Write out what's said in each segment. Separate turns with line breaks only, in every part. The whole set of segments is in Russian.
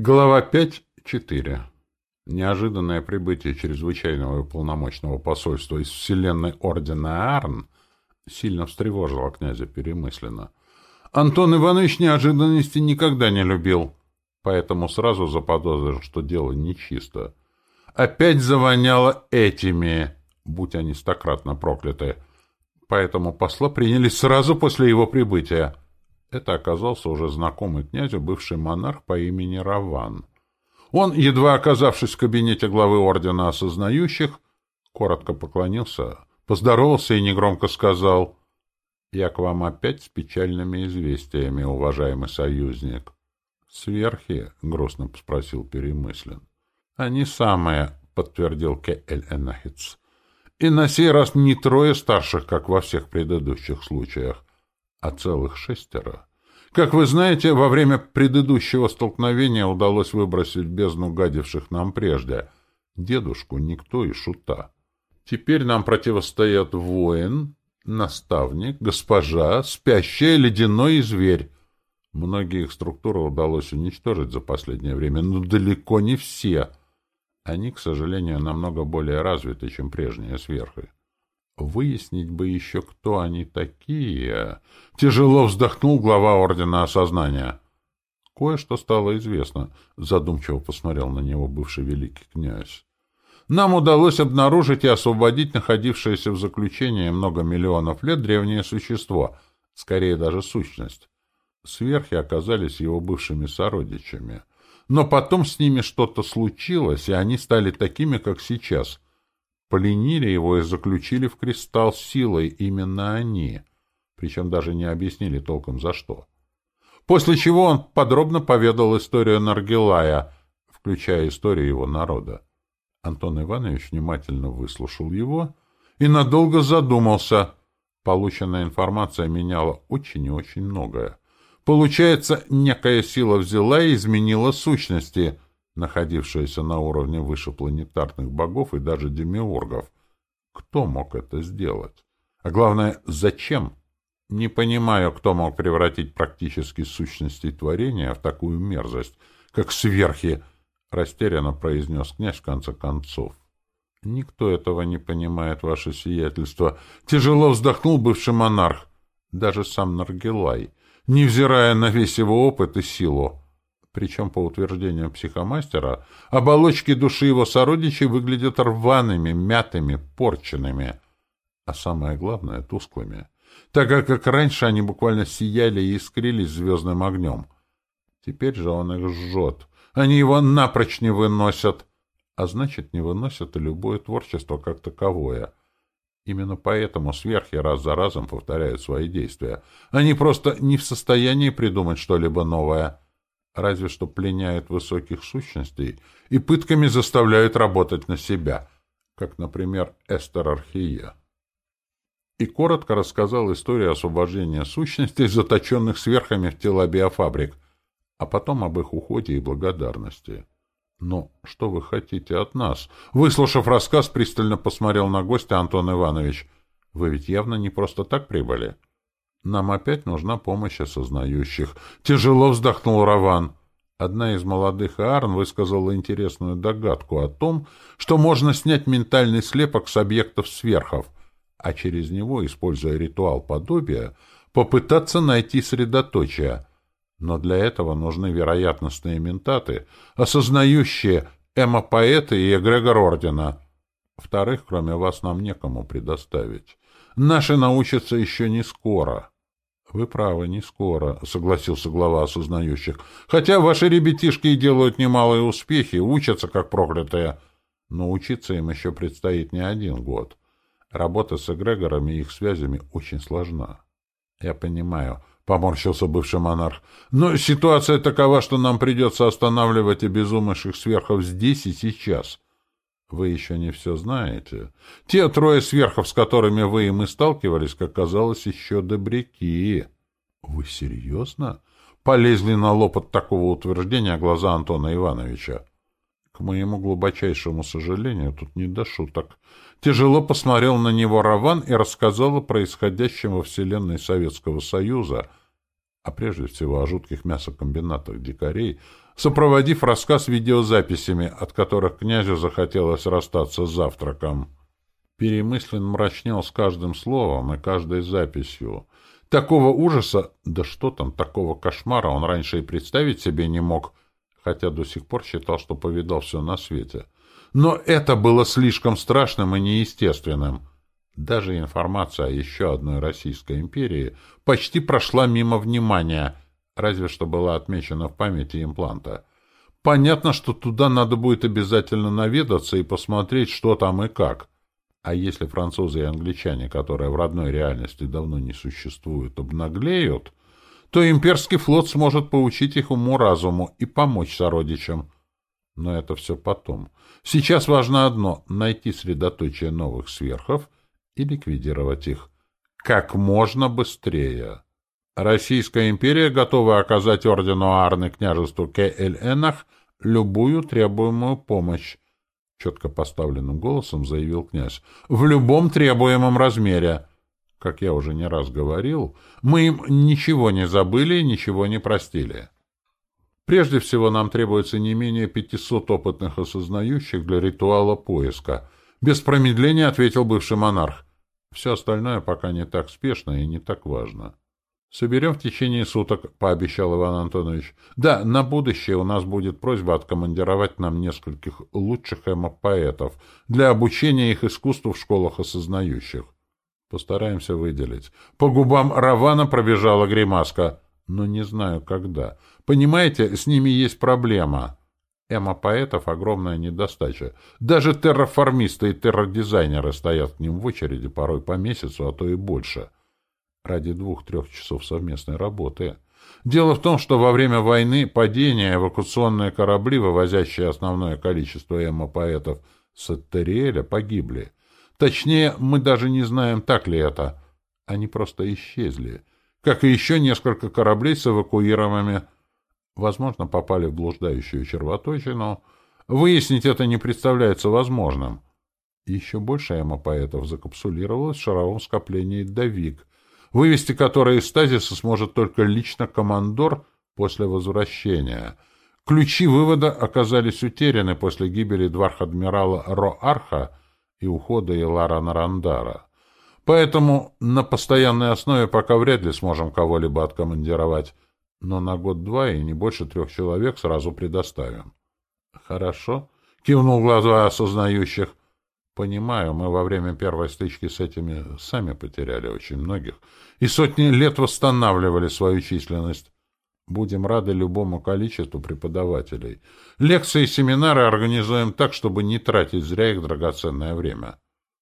Глава 5.4. Неожиданное прибытие чрезвычайного и полномочного посольства из вселенной Ордена Арн сильно встревожило князя Перемысленно. Антон Иванович неожиданности никогда не любил, поэтому сразу заподозрил, что дело нечисто. Опять завоняло этими, будь они стократно прокляты. Поэтому посла приняли сразу после его прибытия — это оказался уже знакомый князю бывший монарх по имени Раван. Он, едва оказавшись в кабинете главы ордена осознающих, коротко поклонился, поздоровался и негромко сказал «Я к вам опять с печальными известиями, уважаемый союзник». «Сверхи?» — грустно спросил Перемыслен. «Они самые», — подтвердил Ке-эль-Энахиц. «И на сей раз не трое старших, как во всех предыдущих случаях, а целых шестеро. Как вы знаете, во время предыдущего столкновения удалось выбросить в бездну гадивших нам прежде. Дедушку никто и шута. Теперь нам противостоят воин, наставник, госпожа, спящая, ледяной и зверь. Многие их структуры удалось уничтожить за последнее время, но далеко не все. Они, к сожалению, намного более развиты, чем прежние сверхы. Выяснить бы еще, кто они такие. Тяжело вздохнул глава Ордена Осознания. Кое-что стало известно, задумчиво посмотрел на него бывший великий князь. Нам удалось обнаружить и освободить находившееся в заключении много миллионов лет древнее существо, скорее даже сущность. Сверхи оказались его бывшими сородичами. Но потом с ними что-то случилось, и они стали такими, как сейчас — Пленили его и заключили в кристалл силой именно они, причем даже не объяснили толком за что. После чего он подробно поведал историю Наргилая, включая историю его народа. Антон Иванович внимательно выслушал его и надолго задумался. Полученная информация меняла очень и очень многое. Получается, некая сила взяла и изменила сущности — находившаяся на уровне выше планетарных богов и даже демиургов. Кто мог это сделать? А главное, зачем? Не понимаю, кто мог превратить практически сущности творения в такую мерзость, как сверхи, растерянно произнес князь в конце концов. Никто этого не понимает, ваше сиятельство. Тяжело вздохнул бывший монарх, даже сам Наргилай, невзирая на весь его опыт и силу. Причем, по утверждению психомастера, оболочки души его сородичей выглядят рваными, мятыми, порченными, а самое главное — тусклыми, так как раньше они буквально сияли и искрились звездным огнем. Теперь же он их жжет. Они его напрочь не выносят, а значит, не выносят и любое творчество как таковое. Именно поэтому сверхи раз за разом повторяют свои действия. Они просто не в состоянии придумать что-либо новое — разве что пленяют высоких сущностей и пытками заставляют работать на себя, как, например, Эстер Архия. И коротко рассказал историю освобождения сущностей, заточенных сверхами в тела биофабрик, а потом об их уходе и благодарности. «Но что вы хотите от нас?» Выслушав рассказ, пристально посмотрел на гостя Антон Иванович. «Вы ведь явно не просто так прибыли?» Нам опять нужна помощь осознающих. Тяжело вздохнул Раван. Одна из молодых Аарн высказала интересную догадку о том, что можно снять ментальный слепок с объектов сверхов, а через него, используя ритуал подобия, попытаться найти средоточие. Но для этого нужны вероятностные ментаты, осознающие эмо-поэты и эгрегор Ордена. Вторых, кроме вас, нам некому предоставить. Наши научатся еще не скоро. — Вы правы, не скоро, — согласился глава осознающих. — Хотя ваши ребятишки делают немалые успехи, учатся как проклятые. Но учиться им еще предстоит не один год. Работа с эгрегорами и их связями очень сложна. — Я понимаю, — поморщился бывший монарх. — Но ситуация такова, что нам придется останавливать обезумевших сверхов здесь и сейчас. — вы еще не все знаете. Те трое сверхов, с которыми вы и мы сталкивались, как казалось, еще добряки. Вы серьезно? Полезли на лоб от такого утверждения глаза Антона Ивановича. К моему глубочайшему сожалению, тут не до шуток. Тяжело посмотрел на него Раван и рассказал о происходящем во Вселенной Советского Союза, а прежде всего о жутких мясокомбинатах дикарей, сопроводив рассказ видеозаписями, от которых князю захотелось расстаться с завтраком. Перемыслен мрачнел с каждым словом и каждой записью. Такого ужаса, да что там, такого кошмара он раньше и представить себе не мог, хотя до сих пор считал, что повидал все на свете. Но это было слишком страшным и неестественным. Даже информация о еще одной Российской империи почти прошла мимо внимания, разве что была отмечена в памяти импланта. Понятно, что туда надо будет обязательно наведаться и посмотреть, что там и как. А если французы и англичане, которые в родной реальности давно не существуют, обнаглеют, то имперский флот сможет поучить их уму-разуму и помочь сородичам. Но это все потом. Сейчас важно одно — найти средоточие новых сверхов и ликвидировать их. Как можно быстрее. Российская империя готова оказать ордену Арны княжеству Кель-Энах любую требуемую помощь, — четко поставленным голосом заявил князь, — в любом требуемом размере. Как я уже не раз говорил, мы им ничего не забыли и ничего не простили. Прежде всего, нам требуется не менее 500 опытных осознающих для ритуала поиска. Без промедления ответил бывший монарх. Все остальное пока не так спешно и не так важно. «Соберем в течение суток», — пообещал Иван Антонович. «Да, на будущее у нас будет просьба откомандировать нам нескольких лучших эмо-поэтов для обучения их искусству в школах осознающих. Постараемся выделить». По губам Равана пробежала гримаска. «Но не знаю, когда. Понимаете, с ними есть проблема». Эмо-поэтов огромная недостача. Даже терраформисты и терродизайнеры стоят к ним в очереди порой по месяцу, а то и больше. — ради двух-трех часов совместной работы. Дело в том, что во время войны падения эвакуационные корабли, вывозящие основное количество эмо-поэтов с Эттериэля, погибли. Точнее, мы даже не знаем, так ли это. Они просто исчезли. Как и еще несколько кораблей с эвакуированными, возможно, попали в блуждающую червоточину. Выяснить это не представляется возможным. Еще больше эмо-поэтов закапсулировалось в шаровом скоплении «Давик», вывести которые из стазиса сможет только лично командор после возвращения. Ключи вывода оказались утеряны после гибели дварх-адмирала Роарха и ухода Илара Нарандара. Поэтому на постоянной основе пока вряд ли сможем кого-либо откомандировать, но на год-два и не больше трех человек сразу предоставим. — Хорошо, — кивнул глаза осознающих. Понимаю, мы во время первой стычки с этими сами потеряли очень многих и сотни лет восстанавливали свою численность. Будем рады любому количеству преподавателей. Лекции и семинары организуем так, чтобы не тратить зря их драгоценное время.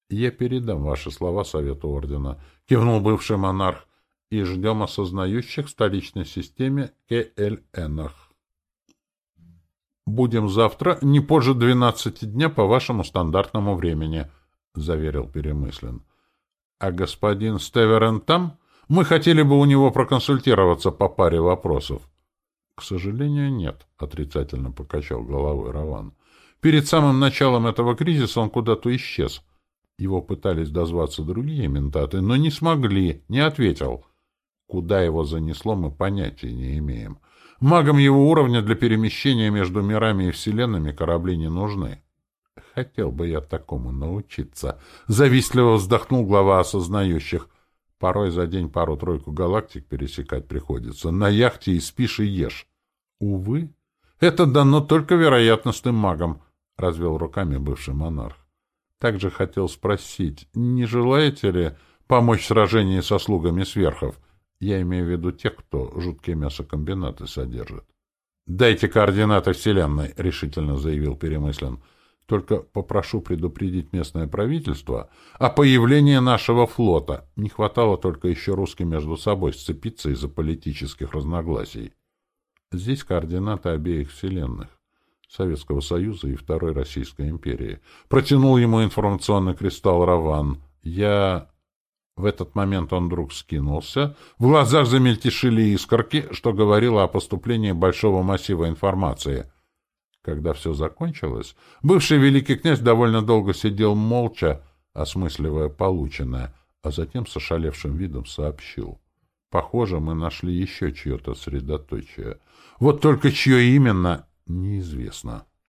Я передам ваши слова Совету Ордена, кивнул бывший монарх, и ждем осознающих в столичной системе КЛНах. «Будем завтра, не позже двенадцати дня по вашему стандартному времени», — заверил Перемыслен. «А господин Стеверен там? Мы хотели бы у него проконсультироваться по паре вопросов». «К сожалению, нет», — отрицательно покачал головой Раван. «Перед самым началом этого кризиса он куда-то исчез. Его пытались дозваться другие ментаты, но не смогли, не ответил. Куда его занесло, мы понятия не имеем». Магам его уровня для перемещения между мирами и вселенными корабли не нужны. Хотел бы я такому научиться. Завистливо вздохнул глава осознающих. Порой за день пару-тройку галактик пересекать приходится. На яхте и спишь, и ешь. Увы, это дано только вероятностным магам, — развел руками бывший монарх. Также хотел спросить, не желаете ли помочь в сражении со слугами сверхов? Я имею в виду тех, кто жуткие мясокомбинаты содержит. «Дайте координаты Вселенной», — решительно заявил Перемыслен. «Только попрошу предупредить местное правительство о появлении нашего флота. Не хватало только еще русским между собой сцепиться из-за политических разногласий. Здесь координаты обеих Вселенных. Советского Союза и Второй Российской империи. Протянул ему информационный кристалл Раван. Я... В этот момент он вдруг скинулся. В глазах замельтешили искорки, что говорило о поступлении большого массива информации. Когда все закончилось, бывший великий князь довольно долго сидел молча, осмысливая полученное, а затем с ошалевшим видом сообщил. Похоже, мы нашли еще чье-то средоточие. Вот только чье именно, неизвестно.